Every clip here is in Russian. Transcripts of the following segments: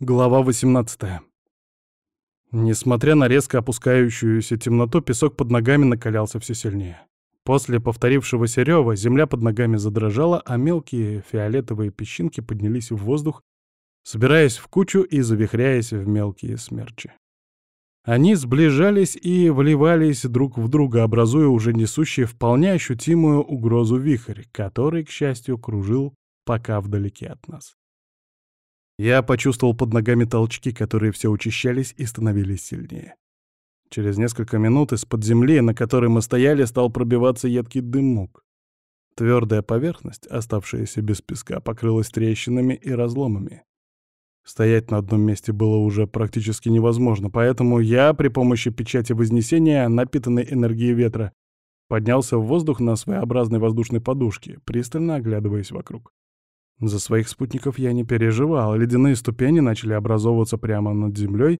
Глава 18. Несмотря на резко опускающуюся темноту, песок под ногами накалялся все сильнее. После повторившегося рева земля под ногами задрожала, а мелкие фиолетовые песчинки поднялись в воздух, собираясь в кучу и завихряясь в мелкие смерчи. Они сближались и вливались друг в друга, образуя уже несущие вполне ощутимую угрозу вихрь, который, к счастью, кружил пока вдалеке от нас. Я почувствовал под ногами толчки, которые все учащались и становились сильнее. Через несколько минут из-под земли, на которой мы стояли, стал пробиваться едкий дымок. Твердая поверхность, оставшаяся без песка, покрылась трещинами и разломами. Стоять на одном месте было уже практически невозможно, поэтому я при помощи печати Вознесения, напитанной энергией ветра, поднялся в воздух на своеобразной воздушной подушке, пристально оглядываясь вокруг. За своих спутников я не переживал, ледяные ступени начали образовываться прямо над землей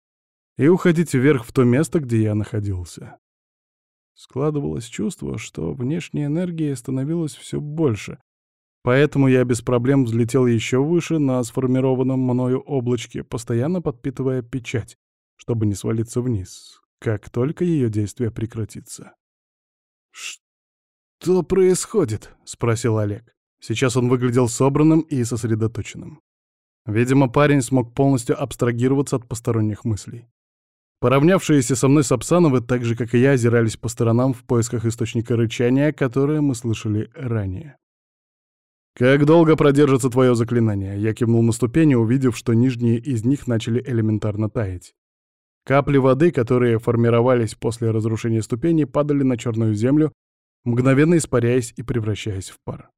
и уходить вверх в то место, где я находился. Складывалось чувство, что внешней энергии становилось все больше, поэтому я без проблем взлетел еще выше на сформированном мною облачке, постоянно подпитывая печать, чтобы не свалиться вниз, как только ее действие прекратится. «Что происходит?» — спросил Олег. Сейчас он выглядел собранным и сосредоточенным. Видимо, парень смог полностью абстрагироваться от посторонних мыслей. Поравнявшиеся со мной Сапсановы, так же, как и я, озирались по сторонам в поисках источника рычания, которое мы слышали ранее. «Как долго продержится твое заклинание?» Я кивнул на ступени, увидев, что нижние из них начали элементарно таять. Капли воды, которые формировались после разрушения ступеней, падали на черную землю, мгновенно испаряясь и превращаясь в пар.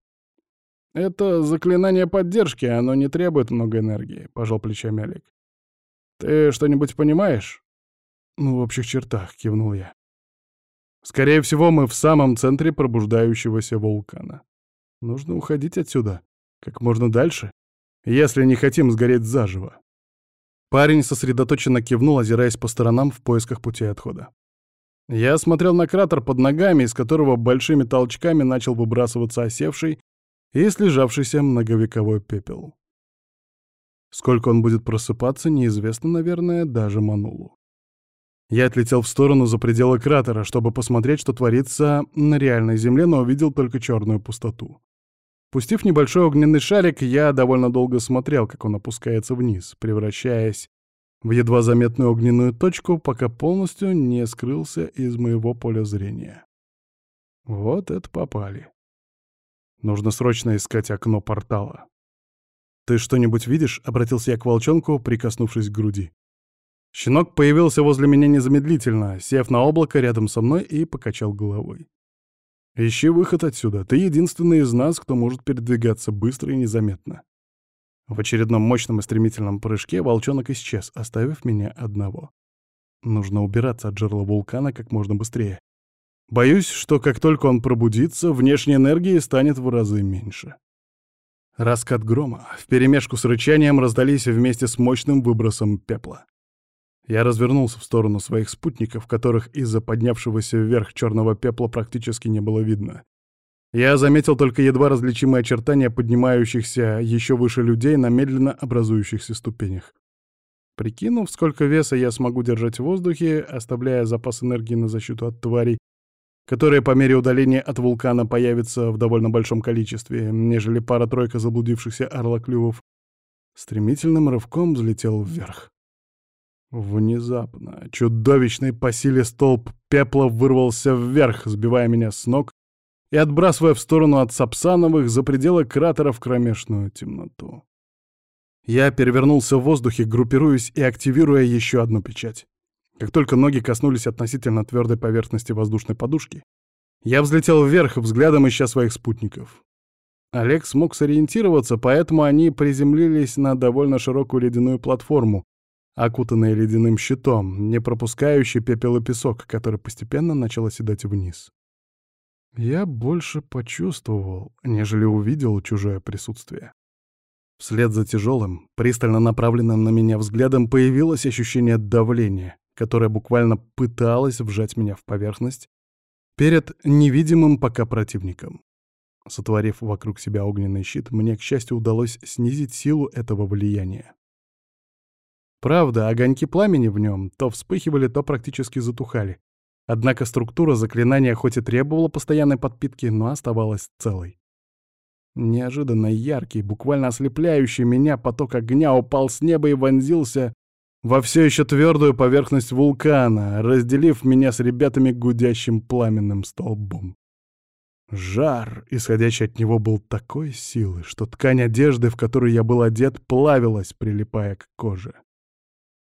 «Это заклинание поддержки, оно не требует много энергии», — пожал плечами Олег. «Ты что-нибудь понимаешь?» «Ну, в общих чертах», — кивнул я. «Скорее всего, мы в самом центре пробуждающегося вулкана. Нужно уходить отсюда как можно дальше, если не хотим сгореть заживо». Парень сосредоточенно кивнул, озираясь по сторонам в поисках пути отхода. Я смотрел на кратер под ногами, из которого большими толчками начал выбрасываться осевший и слежавшийся многовековой пепел. Сколько он будет просыпаться, неизвестно, наверное, даже Манулу. Я отлетел в сторону за пределы кратера, чтобы посмотреть, что творится на реальной земле, но увидел только черную пустоту. Пустив небольшой огненный шарик, я довольно долго смотрел, как он опускается вниз, превращаясь в едва заметную огненную точку, пока полностью не скрылся из моего поля зрения. Вот это попали. Нужно срочно искать окно портала. «Ты что-нибудь видишь?» — обратился я к волчонку, прикоснувшись к груди. Щенок появился возле меня незамедлительно, сев на облако рядом со мной и покачал головой. «Ищи выход отсюда. Ты единственный из нас, кто может передвигаться быстро и незаметно». В очередном мощном и стремительном прыжке волчонок исчез, оставив меня одного. Нужно убираться от жерла вулкана как можно быстрее. Боюсь, что как только он пробудится, внешней энергии станет в разы меньше. Раскат грома вперемешку с рычанием раздались вместе с мощным выбросом пепла. Я развернулся в сторону своих спутников, которых из-за поднявшегося вверх черного пепла практически не было видно. Я заметил только едва различимые очертания поднимающихся еще выше людей на медленно образующихся ступенях. Прикинув, сколько веса я смогу держать в воздухе, оставляя запас энергии на защиту от тварей, которые по мере удаления от вулкана появятся в довольно большом количестве, нежели пара-тройка заблудившихся орлоклювов, стремительным рывком взлетел вверх. Внезапно чудовищный по силе столб пепла вырвался вверх, сбивая меня с ног и отбрасывая в сторону от Сапсановых за пределы кратера в кромешную темноту. Я перевернулся в воздухе, группируясь и активируя еще одну печать. Как только ноги коснулись относительно твердой поверхности воздушной подушки, я взлетел вверх, взглядом ища своих спутников. Олег смог сориентироваться, поэтому они приземлились на довольно широкую ледяную платформу, окутанную ледяным щитом, не пропускающий пепел и песок, который постепенно начал оседать вниз. Я больше почувствовал, нежели увидел чужое присутствие. Вслед за тяжелым, пристально направленным на меня взглядом появилось ощущение давления, которая буквально пыталась вжать меня в поверхность перед невидимым пока противником. Сотворив вокруг себя огненный щит, мне, к счастью, удалось снизить силу этого влияния. Правда, огоньки пламени в нем то вспыхивали, то практически затухали. Однако структура заклинания хоть и требовала постоянной подпитки, но оставалась целой. Неожиданно яркий, буквально ослепляющий меня поток огня упал с неба и вонзился во все еще твердую поверхность вулкана, разделив меня с ребятами гудящим пламенным столбом. Жар, исходящий от него, был такой силы, что ткань одежды, в которой я был одет, плавилась, прилипая к коже.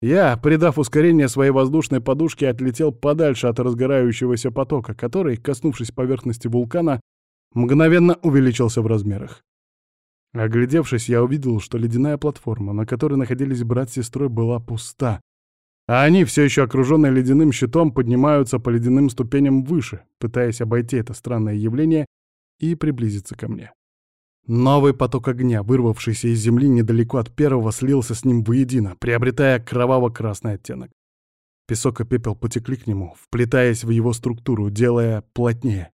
Я, придав ускорение своей воздушной подушке, отлетел подальше от разгорающегося потока, который, коснувшись поверхности вулкана, мгновенно увеличился в размерах. Оглядевшись, я увидел, что ледяная платформа, на которой находились брат с сестрой, была пуста, а они, все еще окруженные ледяным щитом, поднимаются по ледяным ступеням выше, пытаясь обойти это странное явление и приблизиться ко мне. Новый поток огня, вырвавшийся из земли недалеко от первого, слился с ним воедино, приобретая кроваво-красный оттенок. Песок и пепел потекли к нему, вплетаясь в его структуру, делая плотнее.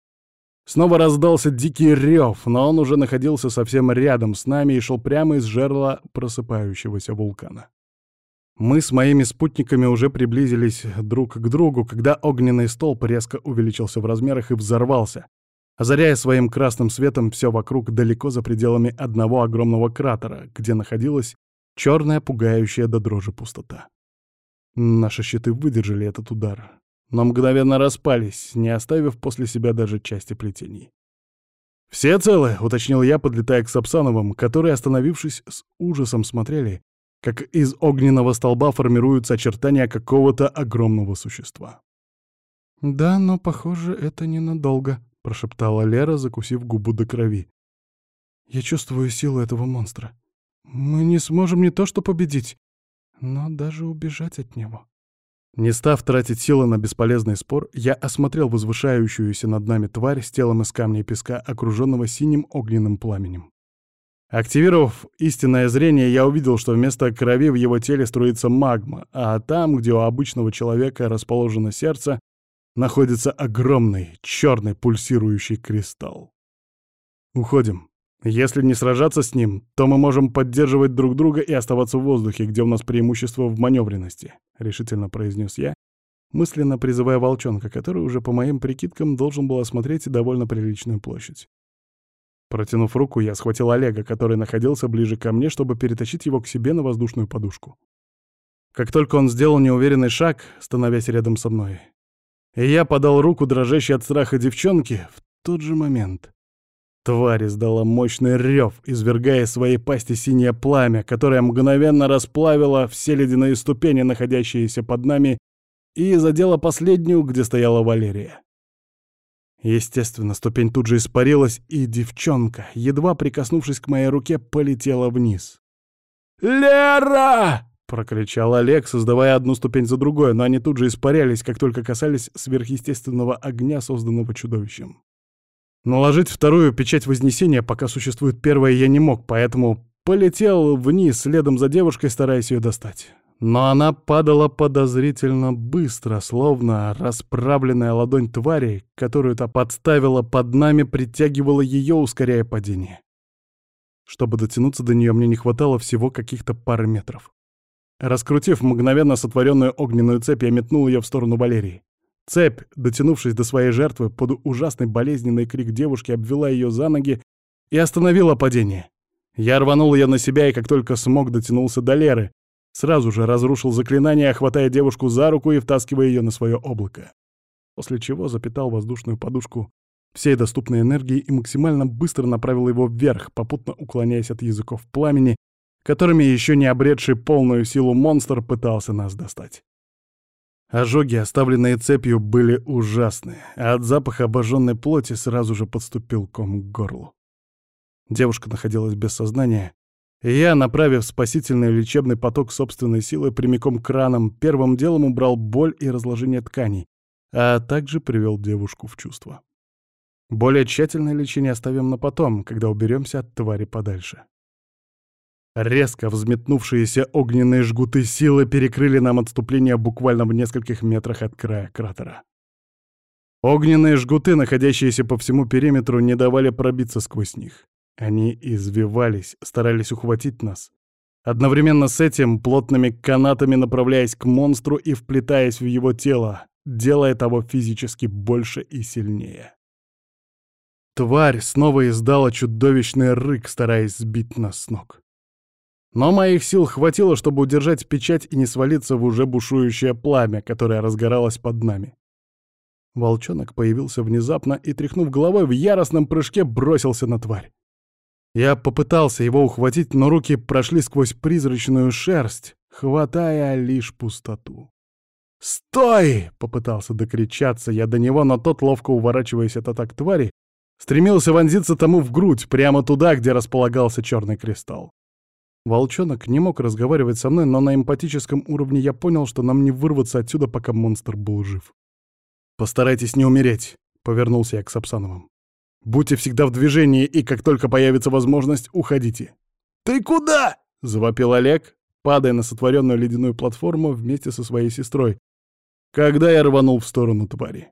Снова раздался дикий рев, но он уже находился совсем рядом с нами и шел прямо из жерла просыпающегося вулкана. Мы с моими спутниками уже приблизились друг к другу, когда огненный столб резко увеличился в размерах и взорвался, озаряя своим красным светом все вокруг далеко за пределами одного огромного кратера, где находилась черная, пугающая до дрожи пустота. Наши щиты выдержали этот удар, но мгновенно распались, не оставив после себя даже части плетений. «Все целы?» — уточнил я, подлетая к Сапсановым, которые, остановившись, с ужасом смотрели, как из огненного столба формируются очертания какого-то огромного существа. «Да, но, похоже, это ненадолго», — прошептала Лера, закусив губу до крови. «Я чувствую силу этого монстра. Мы не сможем не то что победить, но даже убежать от него». Не став тратить силы на бесполезный спор, я осмотрел возвышающуюся над нами тварь с телом из камня и песка, окруженного синим огненным пламенем. Активировав истинное зрение, я увидел, что вместо крови в его теле струится магма, а там, где у обычного человека расположено сердце, находится огромный, черный пульсирующий кристалл. Уходим. Если не сражаться с ним, то мы можем поддерживать друг друга и оставаться в воздухе, где у нас преимущество в маневренности, — решительно произнес я, мысленно призывая волчонка, который уже по моим прикидкам должен был осмотреть довольно приличную площадь. Протянув руку, я схватил Олега, который находился ближе ко мне, чтобы перетащить его к себе на воздушную подушку. Как только он сделал неуверенный шаг, становясь рядом со мной, и я подал руку дрожащей от страха девчонке в тот же момент. Тварь издала мощный рев, извергая из своей пасти синее пламя, которое мгновенно расплавило все ледяные ступени, находящиеся под нами, и задела последнюю, где стояла Валерия. Естественно, ступень тут же испарилась, и девчонка, едва прикоснувшись к моей руке, полетела вниз. «Лера!» Прокричал Олег, создавая одну ступень за другой, но они тут же испарялись, как только касались сверхъестественного огня, созданного чудовищем. Наложить вторую печать Вознесения, пока существует первая, я не мог, поэтому полетел вниз следом за девушкой, стараясь ее достать. Но она падала подозрительно быстро, словно расправленная ладонь твари, которую-то подставила под нами, притягивала ее, ускоряя падение. Чтобы дотянуться до нее, мне не хватало всего каких-то пары метров. Раскрутив мгновенно сотворенную огненную цепь, я метнул ее в сторону Валерии. Цепь, дотянувшись до своей жертвы, под ужасный болезненный крик девушки обвела ее за ноги и остановила падение. Я рванул ее на себя и как только смог дотянулся до Леры. Сразу же разрушил заклинание, охватая девушку за руку и втаскивая ее на свое облако. После чего запитал воздушную подушку всей доступной энергией и максимально быстро направил его вверх, попутно уклоняясь от языков пламени, которыми еще не обретший полную силу монстр пытался нас достать. Ожоги, оставленные цепью, были ужасны, а от запаха обожженной плоти сразу же подступил ком к горлу. Девушка находилась без сознания, и я, направив спасительный лечебный поток собственной силы прямиком к ранам, первым делом убрал боль и разложение тканей, а также привел девушку в чувство. Более тщательное лечение оставим на потом, когда уберемся от твари подальше. Резко взметнувшиеся огненные жгуты силы перекрыли нам отступление буквально в нескольких метрах от края кратера. Огненные жгуты, находящиеся по всему периметру, не давали пробиться сквозь них. Они извивались, старались ухватить нас. Одновременно с этим плотными канатами направляясь к монстру и вплетаясь в его тело, делая того физически больше и сильнее. Тварь снова издала чудовищный рык, стараясь сбить нас с ног. Но моих сил хватило, чтобы удержать печать и не свалиться в уже бушующее пламя, которое разгоралось под нами. Волчонок появился внезапно и, тряхнув головой, в яростном прыжке бросился на тварь. Я попытался его ухватить, но руки прошли сквозь призрачную шерсть, хватая лишь пустоту. «Стой!» — попытался докричаться я до него, но тот, ловко уворачиваясь от атак твари, стремился вонзиться тому в грудь, прямо туда, где располагался черный кристалл. Волчонок не мог разговаривать со мной, но на эмпатическом уровне я понял, что нам не вырваться отсюда, пока монстр был жив. «Постарайтесь не умереть», — повернулся я к Сапсановым. «Будьте всегда в движении, и как только появится возможность, уходите». «Ты куда?» — завопил Олег, падая на сотворенную ледяную платформу вместе со своей сестрой, когда я рванул в сторону твари.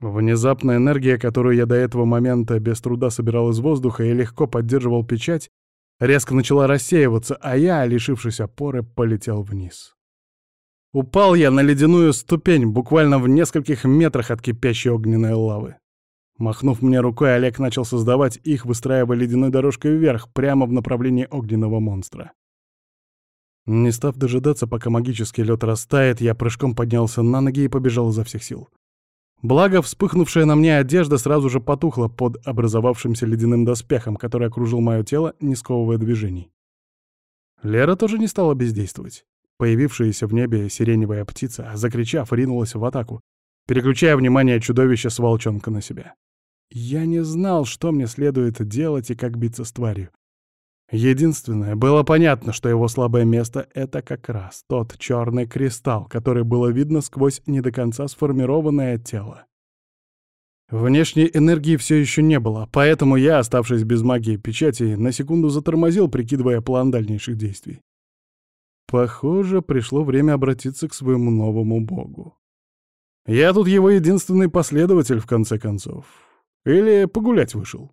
Внезапная энергия, которую я до этого момента без труда собирал из воздуха и легко поддерживал печать, резко начала рассеиваться, а я, лишившись опоры, полетел вниз. Упал я на ледяную ступень, буквально в нескольких метрах от кипящей огненной лавы. Махнув мне рукой, Олег начал создавать их, выстраивая ледяной дорожкой вверх, прямо в направлении огненного монстра. Не став дожидаться, пока магический лед растает, я прыжком поднялся на ноги и побежал изо всех сил. Благо, вспыхнувшая на мне одежда сразу же потухла под образовавшимся ледяным доспехом, который окружил мое тело, не сковывая движений. Лера тоже не стала бездействовать. Появившаяся в небе сиреневая птица, закричав, ринулась в атаку, переключая внимание чудовища с волчонка на себя. Я не знал, что мне следует делать и как биться с тварью. Единственное, было понятно, что его слабое место — это как раз тот черный кристалл, который было видно сквозь не до конца сформированное тело. Внешней энергии все еще не было, поэтому я, оставшись без магии печати, на секунду затормозил, прикидывая план дальнейших действий. Похоже, пришло время обратиться к своему новому богу. Я тут его единственный последователь, в конце концов. Или погулять вышел.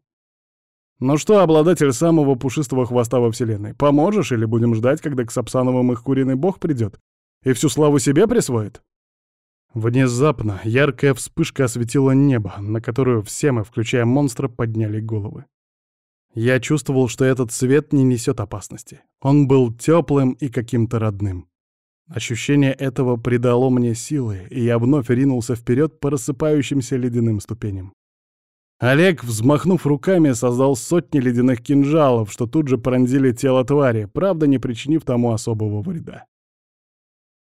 «Ну что, обладатель самого пушистого хвоста во Вселенной, поможешь или будем ждать, когда к Сапсановым их куриный бог придет и всю славу себе присвоит?» Внезапно яркая вспышка осветила небо, на которую все мы, включая монстра, подняли головы. Я чувствовал, что этот свет не несет опасности. Он был теплым и каким-то родным. Ощущение этого придало мне силы, и я вновь ринулся вперед по рассыпающимся ледяным ступеням. Олег, взмахнув руками, создал сотни ледяных кинжалов, что тут же пронзили тело твари, правда, не причинив тому особого вреда.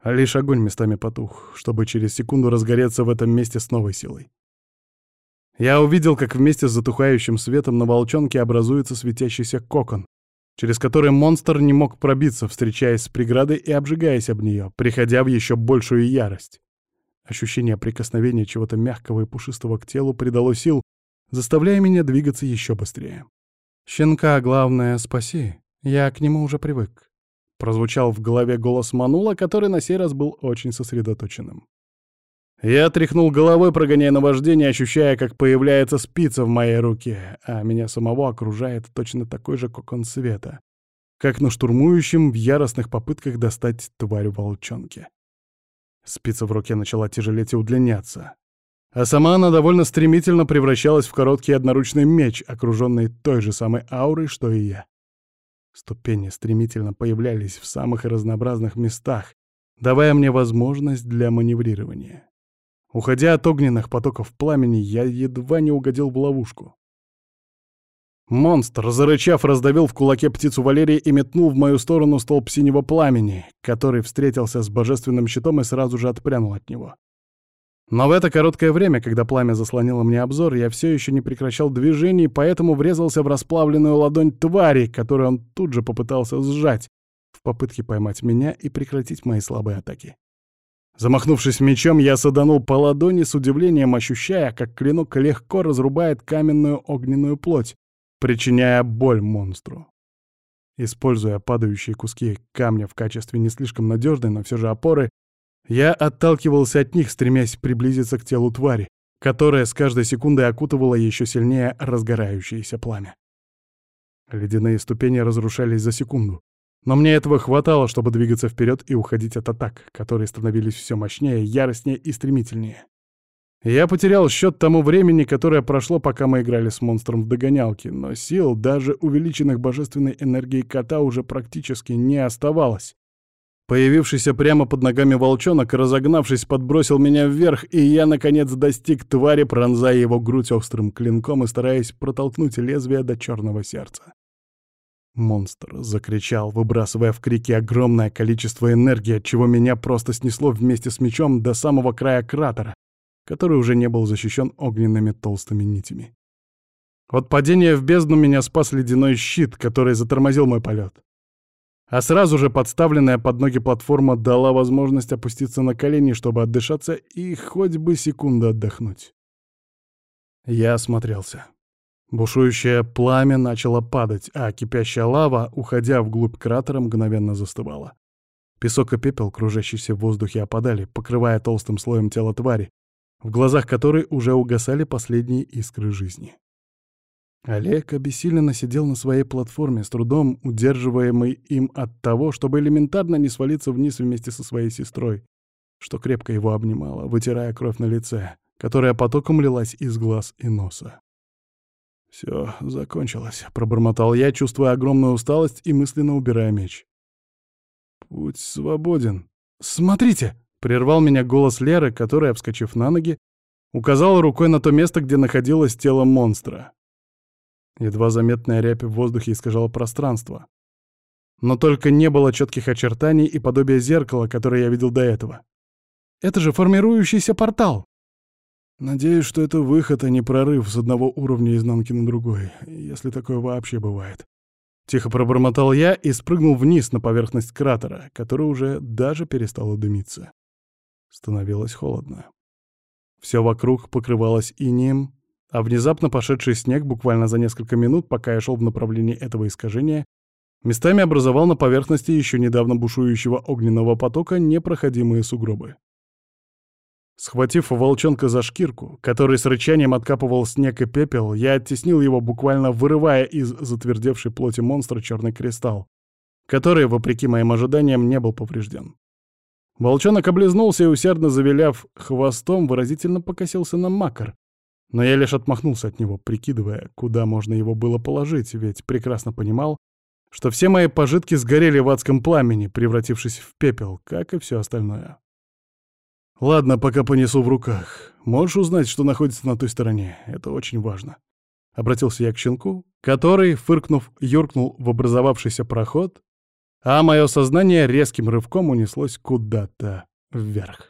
Лишь огонь местами потух, чтобы через секунду разгореться в этом месте с новой силой. Я увидел, как вместе с затухающим светом на волчонке образуется светящийся кокон, через который монстр не мог пробиться, встречаясь с преградой и обжигаясь об нее, приходя в еще большую ярость. Ощущение прикосновения чего-то мягкого и пушистого к телу придало сил, заставляя меня двигаться еще быстрее. «Щенка, главное, спаси. Я к нему уже привык», — прозвучал в голове голос Манула, который на сей раз был очень сосредоточенным. Я тряхнул головой, прогоняя наваждение, ощущая, как появляется спица в моей руке, а меня самого окружает точно такой же кокон света, как на штурмующем в яростных попытках достать тварь волчонки. Спица в руке начала тяжелеть и удлиняться. А сама она довольно стремительно превращалась в короткий одноручный меч, окруженный той же самой аурой, что и я. Ступени стремительно появлялись в самых разнообразных местах, давая мне возможность для маневрирования. Уходя от огненных потоков пламени, я едва не угодил в ловушку. Монстр, зарычав, раздавил в кулаке птицу Валерии и метнул в мою сторону столб синего пламени, который встретился с божественным щитом и сразу же отпрянул от него. Но в это короткое время, когда пламя заслонило мне обзор, я все еще не прекращал движений, поэтому врезался в расплавленную ладонь твари, которую он тут же попытался сжать, в попытке поймать меня и прекратить мои слабые атаки. Замахнувшись мечом, я саданул по ладони с удивлением, ощущая, как клинок легко разрубает каменную огненную плоть, причиняя боль монстру. Используя падающие куски камня в качестве не слишком надежной, но все же опоры, я отталкивался от них, стремясь приблизиться к телу твари, которая с каждой секундой окутывала еще сильнее разгорающееся пламя. Ледяные ступени разрушались за секунду. Но мне этого хватало, чтобы двигаться вперед и уходить от атак, которые становились все мощнее, яростнее и стремительнее. Я потерял счет тому времени, которое прошло, пока мы играли с монстром в догонялки, но сил, даже увеличенных божественной энергией кота, уже практически не оставалось. Появившийся прямо под ногами волчонок, разогнавшись, подбросил меня вверх, и я, наконец, достиг твари, пронзая его грудь острым клинком и стараясь протолкнуть лезвие до черного сердца. Монстр закричал, выбрасывая в крики огромное количество энергии, от чего меня просто снесло вместе с мечом до самого края кратера, который уже не был защищен огненными толстыми нитями. От падения в бездну меня спас ледяной щит, который затормозил мой полет. А сразу же подставленная под ноги платформа дала возможность опуститься на колени, чтобы отдышаться и хоть бы секунду отдохнуть. Я осмотрелся. Бушующее пламя начало падать, а кипящая лава, уходя вглубь кратера, мгновенно застывала. Песок и пепел, кружащиеся в воздухе, опадали, покрывая толстым слоем тело твари, в глазах которой уже угасали последние искры жизни. Олег обессиленно сидел на своей платформе, с трудом удерживаемый им от того, чтобы элементарно не свалиться вниз вместе со своей сестрой, что крепко его обнимала, вытирая кровь на лице, которая потоком лилась из глаз и носа. Все закончилось», — пробормотал я, чувствуя огромную усталость и мысленно убирая меч. «Путь свободен». «Смотрите!» — прервал меня голос Леры, которая, вскочив на ноги, указала рукой на то место, где находилось тело монстра. Едва заметная рябь в воздухе искажала пространство. Но только не было четких очертаний и подобия зеркала, которое я видел до этого. Это же формирующийся портал. Надеюсь, что это выход, а не прорыв с одного уровня изнанки на другой, если такое вообще бывает. Тихо пробормотал я и спрыгнул вниз на поверхность кратера, который уже даже перестало дымиться. Становилось холодно. Все вокруг покрывалось инеем, а внезапно пошедший снег буквально за несколько минут, пока я шел в направлении этого искажения, местами образовал на поверхности еще недавно бушующего огненного потока непроходимые сугробы. Схватив волчонка за шкирку, который с рычанием откапывал снег и пепел, я оттеснил его, буквально вырывая из затвердевшей плоти монстра черный кристалл, который, вопреки моим ожиданиям, не был поврежден. Волчонок облизнулся и, усердно завиляв хвостом, выразительно покосился на макар, но я лишь отмахнулся от него, прикидывая, куда можно его было положить, ведь прекрасно понимал, что все мои пожитки сгорели в адском пламени, превратившись в пепел, как и все остальное. «Ладно, пока понесу в руках. Можешь узнать, что находится на той стороне? Это очень важно». Обратился я к щенку, который, фыркнув, юркнул в образовавшийся проход, а мое сознание резким рывком унеслось куда-то вверх.